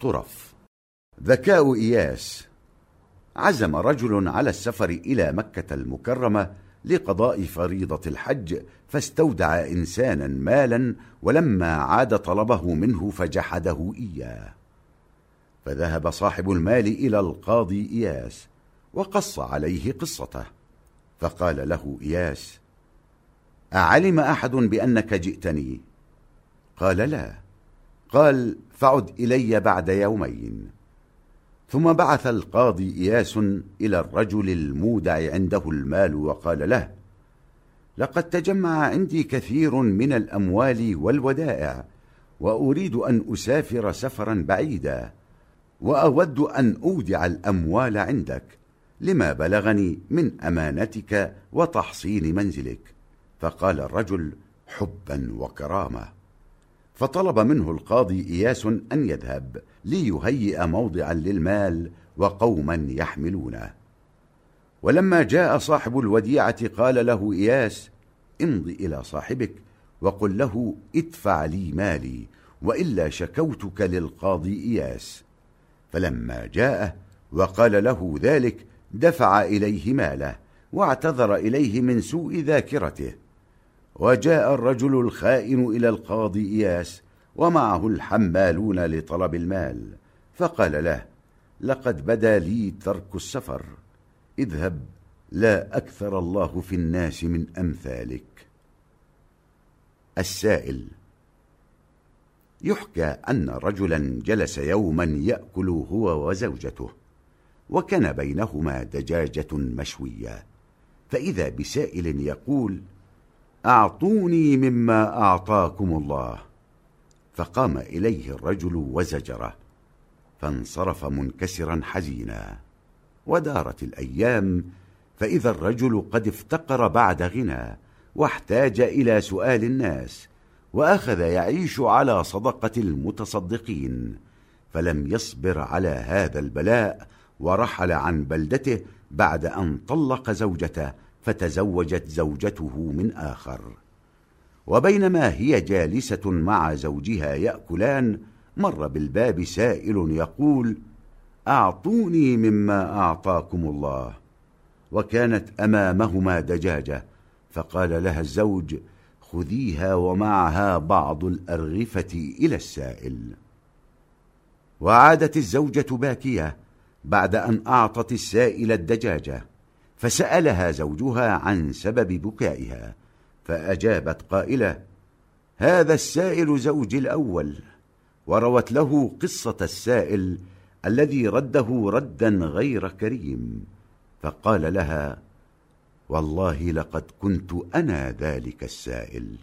طرف ذكاء إياس. عزم رجل على السفر إلى مكة المكرمة لقضاء فريضة الحج فاستودع إنسانا مالا ولما عاد طلبه منه فجحده إياه. فذهب صاحب المال إلى القاضي إياس وقص عليه قصته. فقال له إياس أعلم أحد بأنك جئتني؟ قال لا. قال فعد إلي بعد يومين. ثم بعث القاضي إياس إلى الرجل المودع عنده المال وقال له لقد تجمع عندي كثير من الأموال والودائع وأريد أن أسافر سفرا بعيدا وأود أن أودع الأموال عندك لما بلغني من أمانتك وتحصين منزلك. فقال الرجل حبا وكرامة. فطلب منه القاضي إياس أن يذهب ليهيئ موضعا للمال وقوما يحملونه. ولما جاء صاحب الوديعة قال له إياس امض إلى صاحبك وقل له ادفع لي مالي وإلا شكوتك للقاضي إياس. فلما جاءه وقال له ذلك دفع إليه ماله واعتذر إليه من سوء ذاكرته. وجاء الرجل الخائن إلى القاضي إياس ومعه الحمالون لطلب المال فقال له لقد بدا لي ترك السفر اذهب لا أكثر الله في الناس من أمثالك. السائل يحكى أن رجلا جلس يوما يأكل هو وزوجته وكان بينهما دجاجة مشوية فإذا بسائل يقول أعطوني مما أعطاكم الله. فقام إليه الرجل وزجره فانصرف منكسرا حزينا. ودارت الأيام فإذا الرجل قد افتقر بعد غنى واحتاج إلى سؤال الناس وأخذ يعيش على صدقة المتصدقين. فلم يصبر على هذا البلاء ورحل عن بلدته بعد أن طلق زوجته فتزوجت زوجته من آخر. وبينما هي جالسة مع زوجها يأكلان مر بالباب سائل يقول أعطوني مما أعطاكم الله. وكانت أمامهما دجاجة فقال لها الزوج خذيها ومعها بعض الأرغفة إلى السائل. وعادت الزوجة باكية بعد أن أعطت السائل الدجاجة. فسألها زوجها عن سبب بكائها فأجابت قائلة هذا السائل زوجي الأول. وروت له قصة السائل الذي رده ردا غير كريم فقال لها والله لقد كنت أنا ذلك السائل.